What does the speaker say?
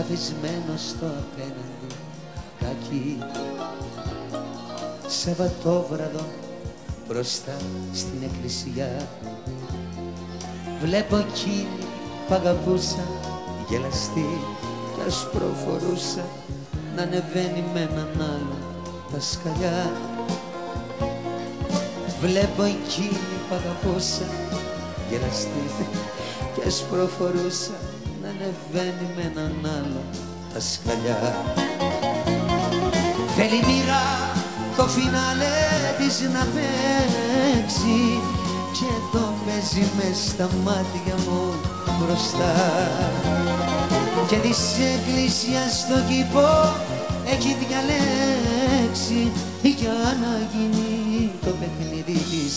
καθισμένο στο απέναντι κακί Σαββατόβραδο μπροστά στην εκκλησιά Βλέπω εκείνη που αγαπούσα γελαστή κι ας προφορούσα να ανεβαίνει με έναν άλλο τα σκαλιά. Βλέπω εκείνη που αγαπούσα γελαστή κι ας προφορούσα να ανεβαίνει με έναν άλλο τα σκαλιά. Θέλει μοίρα το φινάλε της να παίξει και το παίζει μες στα μάτια μου μπροστά. Και της εκκλησίας στο κήπο έχει διαλέξει για να γίνει το παιχνίδι της